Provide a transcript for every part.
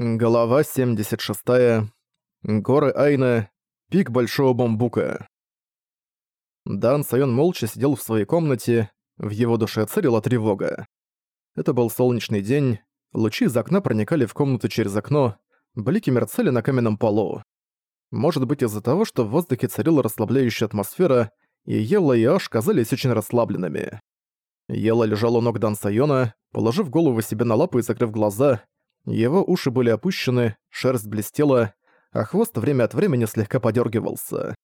Глава 76. Горы Айна. Пик Большого Бамбука. Дан Сайон молча сидел в своей комнате, в его душе царила тревога. Это был солнечный день, лучи из окна проникали в комнату через окно, блики мерцали на каменном полу. Может быть из-за того, что в воздухе царила расслабляющая атмосфера, и Елла и Аш казались очень расслабленными. Елла лежала у ног Дан Сайона, положив голову себе на лапы и закрыв глаза, его уши были опущены, шерсть блестела, а хвост время от времени слегка подергивался.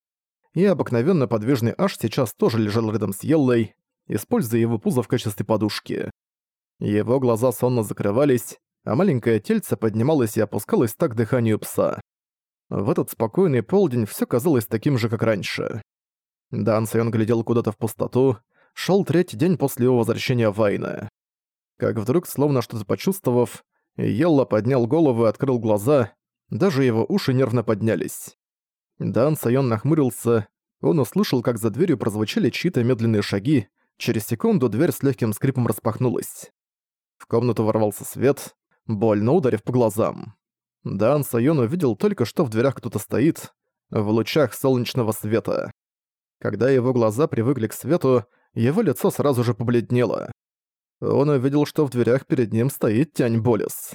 И обыкновенно подвижный Аш сейчас тоже лежал рядом с Еллой, используя его пузо в качестве подушки. Его глаза сонно закрывались, а маленькое тельце поднималось и опускалось так дыханию пса. В этот спокойный полдень все казалось таким же, как раньше. Дан Сайон глядел куда-то в пустоту, шел третий день после его возвращения в Вайна. Как вдруг, словно что-то почувствовав, Елла поднял голову и открыл глаза, даже его уши нервно поднялись. Дан Сайон нахмурился, он услышал, как за дверью прозвучали чьи-то медленные шаги, через секунду дверь с легким скрипом распахнулась. В комнату ворвался свет, больно ударив по глазам. Дан Сайон увидел только, что в дверях кто-то стоит, в лучах солнечного света. Когда его глаза привыкли к свету, его лицо сразу же побледнело он увидел, что в дверях перед ним стоит Тянь Болес.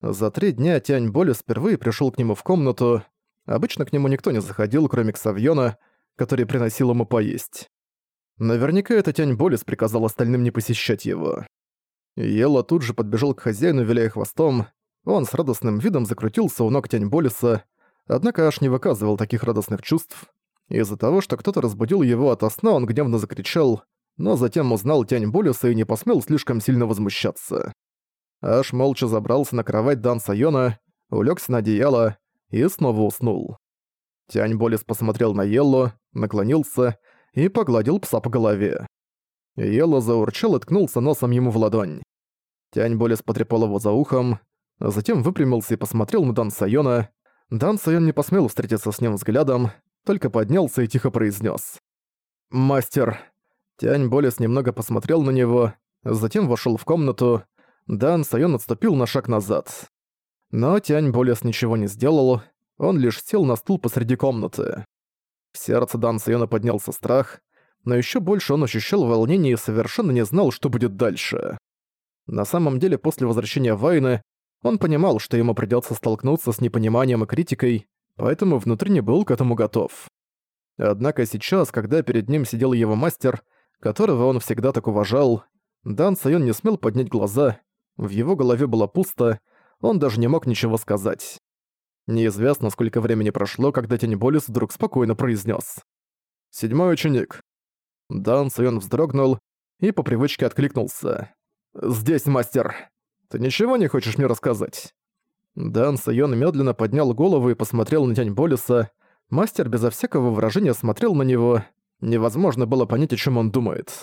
За три дня Тянь Болес впервые пришел к нему в комнату. Обычно к нему никто не заходил, кроме Ксавьона, который приносил ему поесть. Наверняка это Тянь Болес приказал остальным не посещать его. Ела тут же подбежал к хозяину, виляя хвостом. Он с радостным видом закрутился у ног Тянь Болеса, однако аж не выказывал таких радостных чувств. Из-за того, что кто-то разбудил его ото сна, он гневно закричал но затем узнал тень Болюса и не посмел слишком сильно возмущаться. Аж молча забрался на кровать Дан Сайона, улегся на одеяло и снова уснул. Тянь Болис посмотрел на Елло, наклонился и погладил пса по голове. Елло заурчал и ткнулся носом ему в ладонь. Тянь Болис потрепал его за ухом, затем выпрямился и посмотрел на Дан Сайона. Дан Сайон не посмел встретиться с ним взглядом, только поднялся и тихо произнес: «Мастер, Тянь Болес немного посмотрел на него, затем вошел в комнату. Дан Сайон отступил на шаг назад. Но Тянь Болес ничего не сделал, он лишь сел на стул посреди комнаты. В сердце Дан Сайона поднялся страх, но еще больше он ощущал волнение и совершенно не знал, что будет дальше. На самом деле, после возвращения Вайны, он понимал, что ему придется столкнуться с непониманием и критикой, поэтому внутренне был к этому готов. Однако сейчас, когда перед ним сидел его мастер, которого он всегда так уважал, Дан Сайон не смел поднять глаза, в его голове было пусто, он даже не мог ничего сказать. Неизвестно, сколько времени прошло, когда Тень Болис вдруг спокойно произнес: «Седьмой ученик». Дан Сайон вздрогнул и по привычке откликнулся. «Здесь, мастер. Ты ничего не хочешь мне рассказать?» Дан Сайон медленно поднял голову и посмотрел на Тень Болиса. Мастер безо всякого выражения смотрел на него, Невозможно было понять, о чем он думает.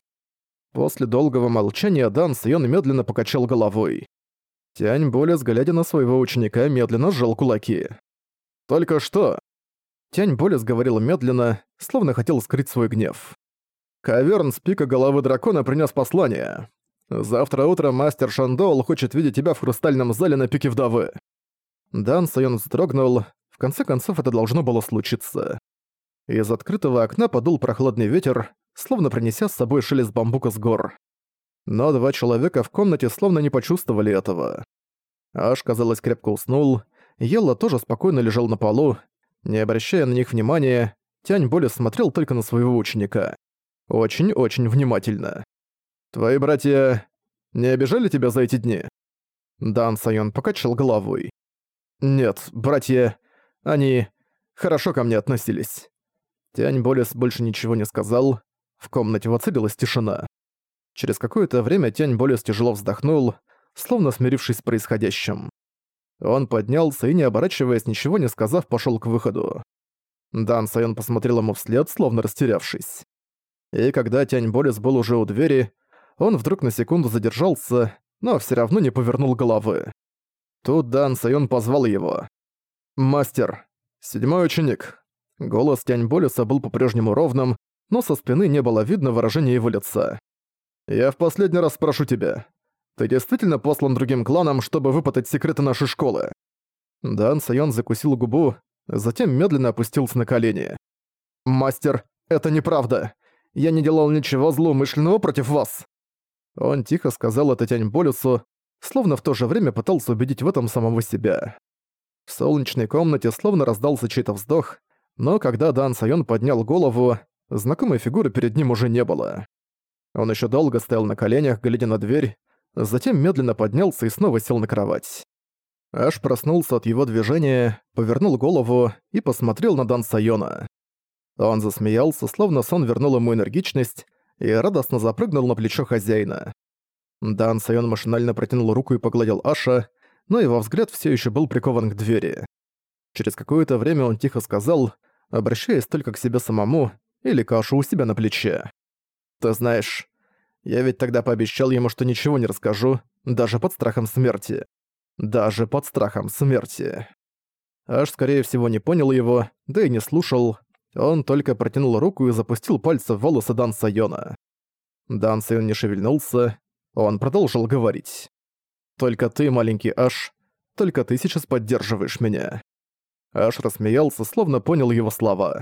После долгого молчания Дан Сайон медленно покачал головой. Тянь Болес, глядя на своего ученика, медленно сжал кулаки. «Только что?» Тянь Болес говорил медленно, словно хотел скрыть свой гнев. «Каверн с пика головы дракона принес послание. Завтра утром мастер Шандоул хочет видеть тебя в хрустальном зале на пике вдовы». Дан Сайон вздрогнул, в конце концов это должно было случиться. Из открытого окна подул прохладный ветер, словно принеся с собой шелест бамбука с гор. Но два человека в комнате словно не почувствовали этого. Аш, казалось, крепко уснул, Елла тоже спокойно лежал на полу, не обращая на них внимания, Тянь Боли смотрел только на своего ученика. Очень-очень внимательно. «Твои братья не обижали тебя за эти дни?» Дан Сайон покачал головой. «Нет, братья, они хорошо ко мне относились. Тянь Болес больше ничего не сказал. В комнате воцарилась тишина. Через какое-то время Тянь Болес тяжело вздохнул, словно смирившись с происходящим. Он поднялся и, не оборачиваясь, ничего не сказав, пошёл к выходу. Дан Сайон посмотрел ему вслед, словно растерявшись. И когда Тянь Болес был уже у двери, он вдруг на секунду задержался, но всё равно не повернул головы. Тут Дан Сайон позвал его. «Мастер, седьмой ученик, Голос Тянь Болюса был по-прежнему ровным, но со спины не было видно выражения его лица. «Я в последний раз спрошу тебя. Ты действительно послан другим кланам, чтобы выпытать секреты нашей школы?» Дан Сайон закусил губу, затем медленно опустился на колени. «Мастер, это неправда. Я не делал ничего злоумышленного против вас». Он тихо сказал это Тянь Болюсу, словно в то же время пытался убедить в этом самого себя. В солнечной комнате словно раздался чей-то вздох, но когда Дан Сайон поднял голову, знакомой фигуры перед ним уже не было. Он еще долго стоял на коленях, глядя на дверь, затем медленно поднялся и снова сел на кровать. Аж проснулся от его движения, повернул голову и посмотрел на Дан Сайона. Он засмеялся, словно сон вернул ему энергичность, и радостно запрыгнул на плечо хозяина. Дан Сайон машинально протянул руку и погладил Аша, но его взгляд все еще был прикован к двери. Через какое-то время он тихо сказал, обращаясь только к себе самому или к Ашу у себя на плече. «Ты знаешь, я ведь тогда пообещал ему, что ничего не расскажу, даже под страхом смерти. Даже под страхом смерти». Аш, скорее всего, не понял его, да и не слушал. Он только протянул руку и запустил пальцы в волосы Дан Сайона. Дан Сайон не шевельнулся, он продолжил говорить. «Только ты, маленький Аш, только ты сейчас поддерживаешь меня». Аш рассмеялся, словно понял его слова.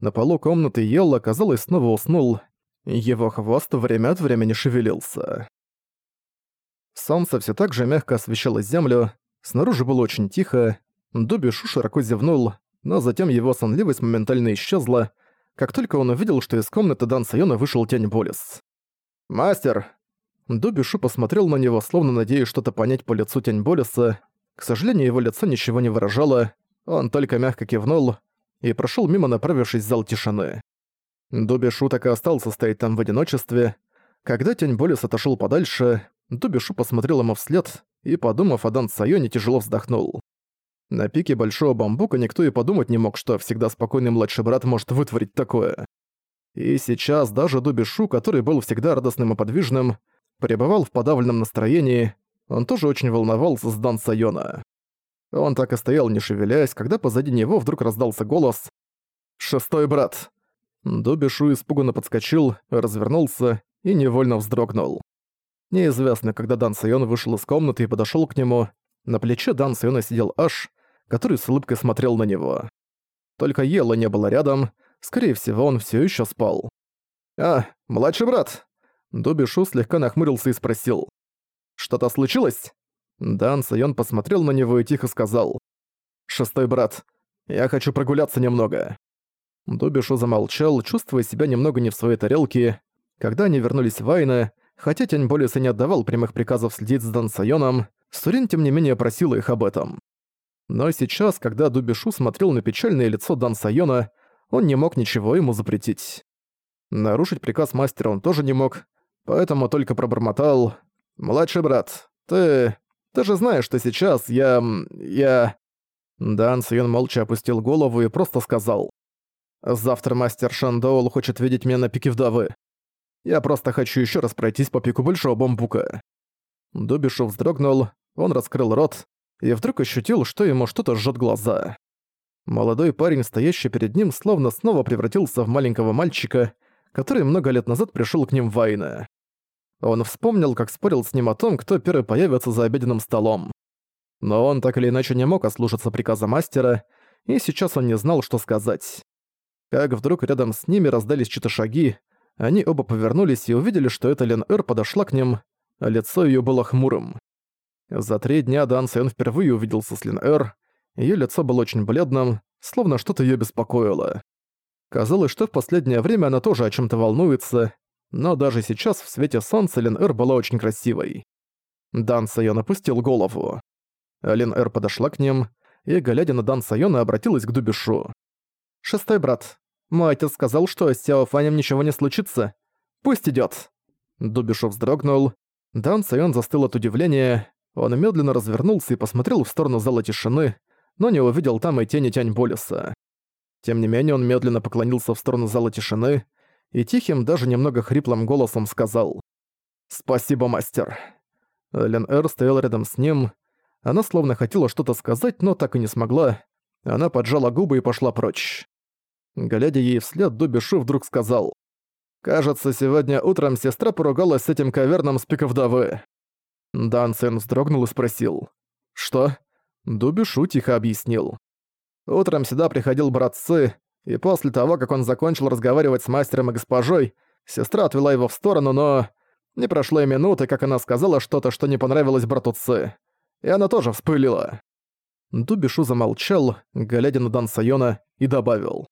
На полу комнаты Йелла, казалось, снова уснул. Его хвост время от времени шевелился. Солнце все так же мягко освещало землю, снаружи было очень тихо, Дубишу широко зевнул, но затем его сонливость моментально исчезла, как только он увидел, что из комнаты Дан Сайона вышел Тень Болис. «Мастер!» Дубишу посмотрел на него, словно надеясь что-то понять по лицу Тень Болиса. К сожалению, его лицо ничего не выражало, он только мягко кивнул и прошел мимо, направившись в зал тишины. Дубишу так и остался стоять там в одиночестве. Когда Тень Болис отошел подальше, Дубишу посмотрел ему вслед и, подумав о Дан Сайоне, тяжело вздохнул. На пике Большого Бамбука никто и подумать не мог, что всегда спокойный младший брат может вытворить такое. И сейчас даже Дубишу, который был всегда радостным и подвижным, пребывал в подавленном настроении, он тоже очень волновался с Дан Сайона. Он так и стоял, не шевеляясь, когда позади него вдруг раздался голос «Шестой брат!». Дубишу испуганно подскочил, развернулся и невольно вздрогнул. Неизвестно, когда Дан Сайон вышел из комнаты и подошёл к нему, на плече Дан Сайона сидел Аш, который с улыбкой смотрел на него. Только Ела не было рядом, скорее всего, он всё ещё спал. «А, младший брат!» Дубишу слегка нахмурился и спросил. «Что-то случилось?» Дан Сайон посмотрел на него и тихо сказал. «Шестой брат, я хочу прогуляться немного». Дубишу замолчал, чувствуя себя немного не в своей тарелке. Когда они вернулись в Айна, хотя Тянь Болис и не отдавал прямых приказов следить за Дан Сайоном, Сурин тем не менее просила их об этом. Но сейчас, когда Дубишу смотрел на печальное лицо Дан Сайона, он не мог ничего ему запретить. Нарушить приказ мастера он тоже не мог, поэтому только пробормотал «Младший брат, ты... ты же знаешь, что сейчас я... я...» Дан Сайон молча опустил голову и просто сказал «Завтра мастер Шандоул хочет видеть меня на пике вдовы. Я просто хочу еще раз пройтись по пику большого бамбука». Дубишу вздрогнул, он раскрыл рот и вдруг ощутил, что ему что-то жжет глаза. Молодой парень, стоящий перед ним, словно снова превратился в маленького мальчика, который много лет назад пришел к ним в Вайна. Он вспомнил, как спорил с ним о том, кто первый появится за обеденным столом. Но он так или иначе не мог ослушаться приказа мастера, и сейчас он не знал, что сказать. Как вдруг рядом с ними раздались чьи-то шаги, они оба повернулись и увидели, что эта Лен Эр подошла к ним, а лицо её было хмурым. За три дня Дан Сэн впервые увиделся с Лин Эр, её лицо было очень бледным, словно что-то её беспокоило. Казалось, что в последнее время она тоже о чём-то волнуется, но даже сейчас в свете солнца Лин Эр была очень красивой. Дан Сайон опустил голову. Лин Эр подошла к ним и, глядя на Дан Сайона, обратилась к Дубишу. «Шестой брат, мой отец сказал, что с Сяо Фанем ничего не случится. Пусть идёт». Дубишу вздрогнул. Дан Сайон застыл от удивления. Он медленно развернулся и посмотрел в сторону зала тишины, но не увидел там и тени Тянь Болиса. Тем не менее, он медленно поклонился в сторону зала тишины и тихим, даже немного хриплым голосом сказал «Спасибо, мастер». Лен Эр стоял рядом с ним. Она словно хотела что-то сказать, но так и не смогла. Она поджала губы и пошла прочь. Глядя ей вслед, Дубишу вдруг сказал. «Кажется, сегодня утром сестра поругалась с этим каверном с пика вдовы». Дан Сен вздрогнул и спросил. «Что? Дубишу тихо объяснил. Утром сюда приходил брат Сы, и после того, как он закончил разговаривать с мастером и госпожой, сестра отвела его в сторону, но... Не прошло и минуты, как она сказала что-то, что не понравилось брату Цы. И она тоже вспылила. Дубишу замолчал, глядя на Дан Сайона, и добавил.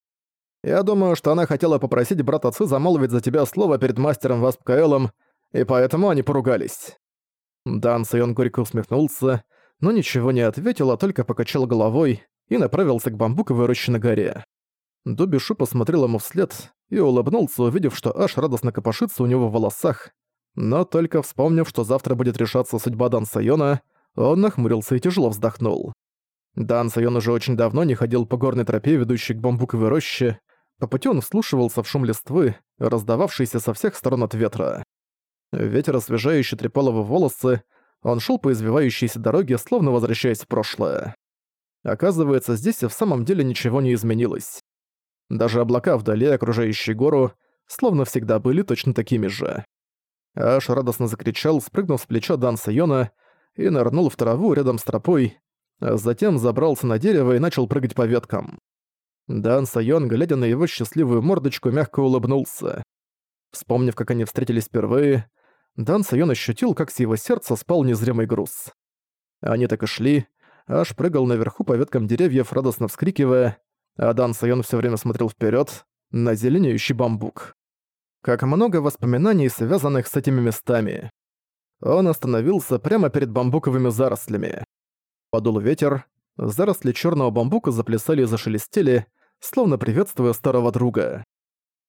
«Я думаю, что она хотела попросить брата Ци замолвить за тебя слово перед мастером Васп Каэлом, и поэтому они поругались». Дан Сайон горько усмехнулся, но ничего не ответил, а только покачал головой и направился к бамбуковой роще на горе. Дубишу посмотрел ему вслед и улыбнулся, увидев, что аж радостно копошится у него в волосах, но только вспомнив, что завтра будет решаться судьба Дан Сайона, он нахмурился и тяжело вздохнул. Дан Сайон уже очень давно не ходил по горной тропе, ведущей к бамбуковой роще. По пути он вслушивался в шум листвы, раздававшийся со всех сторон от ветра. Ветер освежающе трепал его волосы, он шел по извивающейся дороге, словно возвращаясь в прошлое. Оказывается, здесь и в самом деле ничего не изменилось. Даже облака вдали, окружающие гору, словно всегда были точно такими же. Аш радостно закричал, спрыгнув с плеча Дан Сайона и нырнул в траву рядом с тропой, а затем забрался на дерево и начал прыгать по веткам. Дан Сайон, глядя на его счастливую мордочку, мягко улыбнулся. Вспомнив, как они встретились впервые, Дан Сайон ощутил, как с его сердца спал незримый груз. Они так и шли, аж прыгал наверху по веткам деревьев, радостно вскрикивая, а Дан Сайон всё время смотрел вперёд на зеленеющий бамбук. Как много воспоминаний, связанных с этими местами. Он остановился прямо перед бамбуковыми зарослями. Подул ветер, заросли черного бамбука заплясали и зашелестели, словно приветствуя старого друга.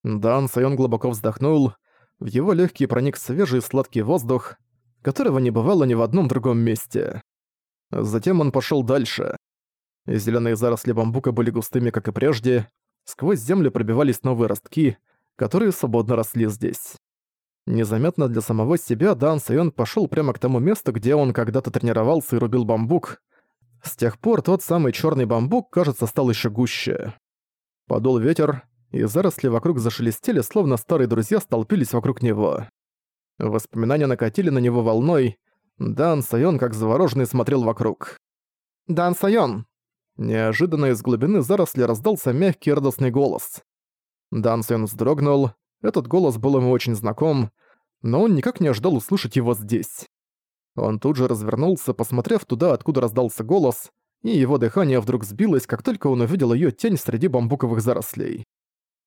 Дан Сайон глубоко вздохнул, в его легкий проник свежий сладкий воздух, которого не бывало ни в одном другом месте. Затем он пошел дальше. Зеленые заросли бамбука были густыми, как и прежде, сквозь землю пробивались новые ростки, которые свободно росли здесь. Незаметно для самого себя Дан Сайон пошел прямо к тому месту, где он когда-то тренировался и рубил бамбук, с тех пор тот самый черный бамбук, кажется, стал еще гуще. Подул ветер, и заросли вокруг зашелестели, словно старые друзья столпились вокруг него. Воспоминания накатили на него волной. Дан Сайон, как завороженный, смотрел вокруг. «Дан Сайон!» Неожиданно из глубины заросли раздался мягкий радостный голос. Дан Сайон вздрогнул. Этот голос был ему очень знаком, но он никак не ожидал услышать его здесь. Он тут же развернулся, посмотрев туда, откуда раздался голос, и его дыхание вдруг сбилось, как только он увидел ее тень среди бамбуковых зарослей.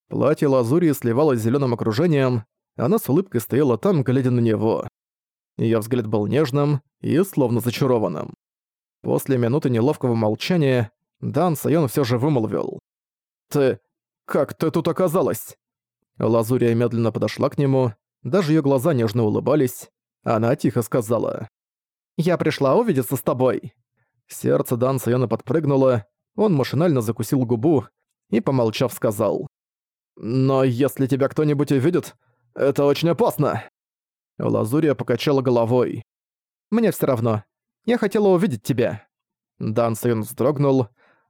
Платье лазури сливалось с зелёным окружением, она с улыбкой стояла там, глядя на него. Её взгляд был нежным и словно зачарованным. После минуты неловкого молчания Дан Сайон всё же вымолвил. «Ты... как ты тут оказалась?» Лазурия медленно подошла к нему, даже её глаза нежно улыбались. Она тихо сказала. Я пришла увидеться с тобой». Сердце Дан Сайона подпрыгнуло, он машинально закусил губу и, помолчав, сказал. «Но если тебя кто-нибудь увидит, это очень опасно!» Лазурия покачала головой. «Мне всё равно. Я хотела увидеть тебя». Дан Сайон вздрогнул.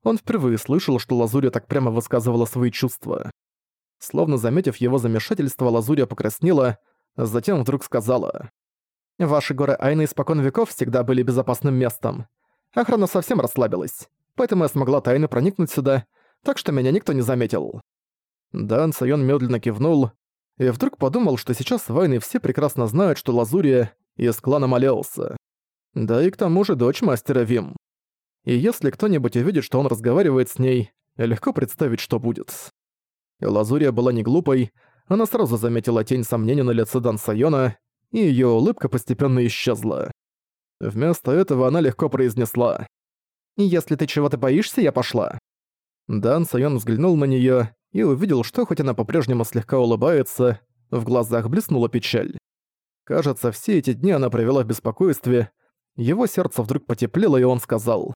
Он впервые слышал, что Лазурия так прямо высказывала свои чувства. Словно заметив его замешательство, Лазурия покраснела, затем вдруг сказала. Ваши горы Айны испокон веков всегда были безопасным местом. Охрана совсем расслабилась, поэтому я смогла тайно проникнуть сюда, так что меня никто не заметил». Дан Сайон медленно кивнул и вдруг подумал, что сейчас войны все прекрасно знают, что Лазурия из клана Малеуса. Да и к тому же дочь мастера Вим. И если кто-нибудь увидит, что он разговаривает с ней, легко представить, что будет. Лазурия была не глупой, она сразу заметила тень сомнения на лице Дан Сайона и её улыбка постепенно исчезла. Вместо этого она легко произнесла. «Если ты чего-то боишься, я пошла». Дан Сайон взглянул на неё и увидел, что хоть она по-прежнему слегка улыбается, в глазах блеснула печаль. Кажется, все эти дни она провела в беспокойстве. Его сердце вдруг потеплело, и он сказал.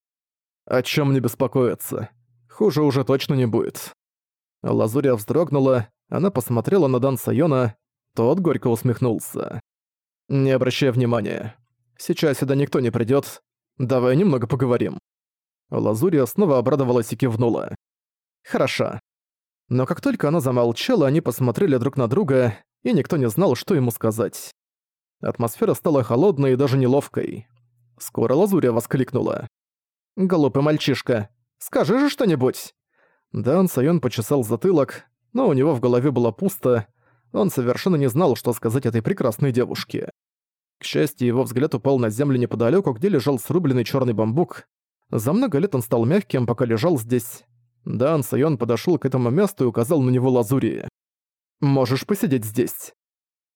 «О чём мне беспокоиться? Хуже уже точно не будет». Лазурия вздрогнула, она посмотрела на Дан Сайона, тот горько усмехнулся. «Не обращай внимания. Сейчас сюда никто не придёт. Давай немного поговорим». Лазурия снова обрадовалась и кивнула. «Хорошо». Но как только она замолчала, они посмотрели друг на друга, и никто не знал, что ему сказать. Атмосфера стала холодной и даже неловкой. Скоро Лазурия воскликнула. «Глупый мальчишка, скажи же что-нибудь!» Дан Сайон почесал затылок, но у него в голове было пусто, он совершенно не знал, что сказать этой прекрасной девушке. К счастью, его взгляд упал на землю неподалеку, где лежал срубленный черный бамбук. За много лет он стал мягким, пока лежал здесь. Дан Сайон подошел к этому месту и указал на него Лазури. «Можешь посидеть здесь».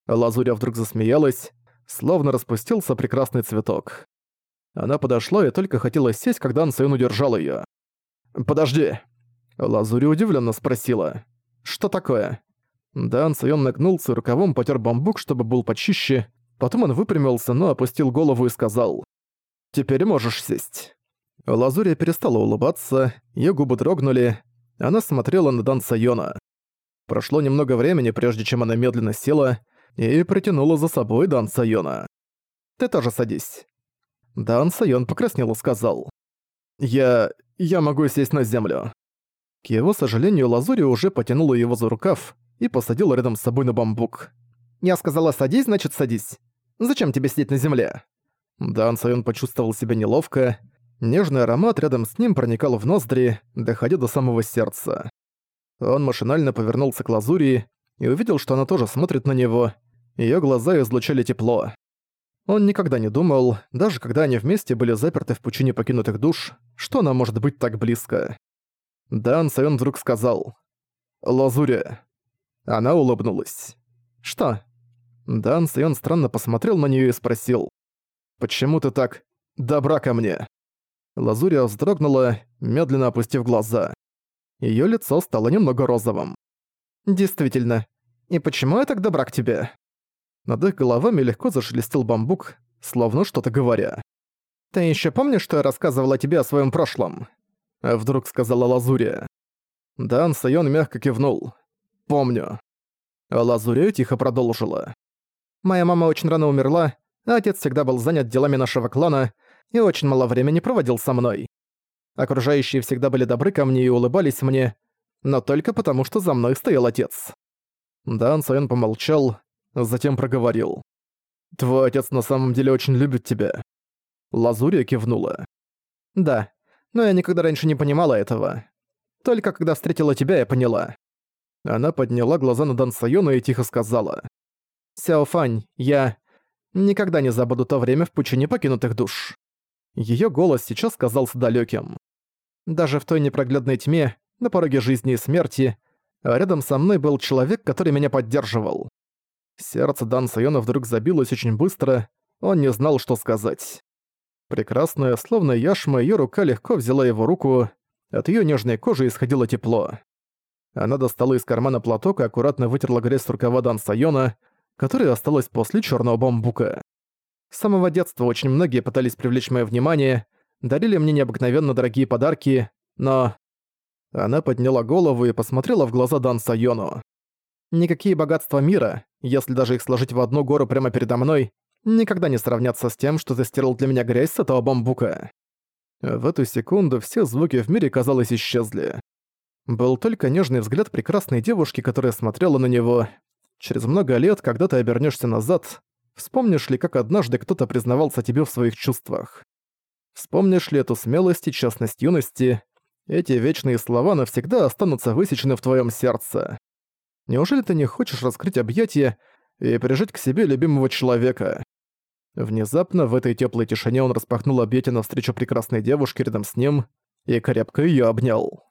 Лазуря вдруг засмеялась, словно распустился прекрасный цветок. Она подошла и только хотела сесть, когда Дан Сайон удержал её. «Подожди!» Лазуря удивленно спросила. «Что такое?» Дан Сайон нагнулся и рукавом потер бамбук, чтобы был почище. Потом он выпрямился, но опустил голову и сказал. «Теперь можешь сесть». Лазурия перестала улыбаться, её губы дрогнули. Она смотрела на Дан Сайона. Прошло немного времени, прежде чем она медленно села и притянула за собой Дан Сайона. «Ты тоже садись». Дан Сайон покраснел и сказал. «Я... я могу сесть на землю». К его сожалению, Лазури уже потянула его за рукав и посадила рядом с собой на бамбук. «Я сказала, садись, значит, садись. Зачем тебе сидеть на земле?» Дан Сайон почувствовал себя неловко. Нежный аромат рядом с ним проникал в ноздри, доходя до самого сердца. Он машинально повернулся к Лазури и увидел, что она тоже смотрит на него. Её глаза излучали тепло. Он никогда не думал, даже когда они вместе были заперты в пучине покинутых душ, что она может быть так близко. Дан Сайон вдруг сказал «Лазуря». Она улыбнулась. «Что?» Дан Сайон странно посмотрел на неё и спросил «Почему ты так добра ко мне?» Лазуря вздрогнула, медленно опустив глаза. Её лицо стало немного розовым. «Действительно. И почему я так добра к тебе?» Над их головами легко зашелестел бамбук, словно что-то говоря. «Ты ещё помнишь, что я рассказывала тебе о своём прошлом?» Вдруг сказала Лазурия. Дан Сайон мягко кивнул. «Помню». Лазурия тихо продолжила. «Моя мама очень рано умерла, а отец всегда был занят делами нашего клана и очень мало времени проводил со мной. Окружающие всегда были добры ко мне и улыбались мне, но только потому, что за мной стоял отец. Дан Сайон помолчал, затем проговорил. «Твой отец на самом деле очень любит тебя». Лазурия кивнула. «Да, но я никогда раньше не понимала этого. Только когда встретила тебя, я поняла». Она подняла глаза на Дан Сайона и тихо сказала. «Сяофань, я никогда не забуду то время в пучине покинутых душ». Её голос сейчас казался далёким. Даже в той непроглядной тьме, на пороге жизни и смерти, рядом со мной был человек, который меня поддерживал. Сердце Дан Сайона вдруг забилось очень быстро, он не знал, что сказать. Прекрасная, словно яшма, её рука легко взяла его руку, от её нежной кожи исходило тепло. Она достала из кармана платок и аккуратно вытерла грязь с рукава Дан Сайона, которая осталась после чёрного бамбука. С самого детства очень многие пытались привлечь моё внимание, дарили мне необыкновенно дорогие подарки, но... Она подняла голову и посмотрела в глаза Дан Сайону. Никакие богатства мира, если даже их сложить в одну гору прямо передо мной, никогда не сравнятся с тем, что ты стирал для меня грязь с этого бамбука. В эту секунду все звуки в мире, казалось, исчезли. Был только нежный взгляд прекрасной девушки, которая смотрела на него. Через много лет, когда ты обернешься назад, вспомнишь ли, как однажды кто-то признавался тебе в своих чувствах. Вспомнишь ли эту смелость и честность юности? Эти вечные слова навсегда останутся высечены в твоем сердце. Неужели ты не хочешь раскрыть объятия и прижать к себе любимого человека? Внезапно в этой теплой тишине он распахнул объятия навстречу прекрасной девушке рядом с ним и крепко ее обнял.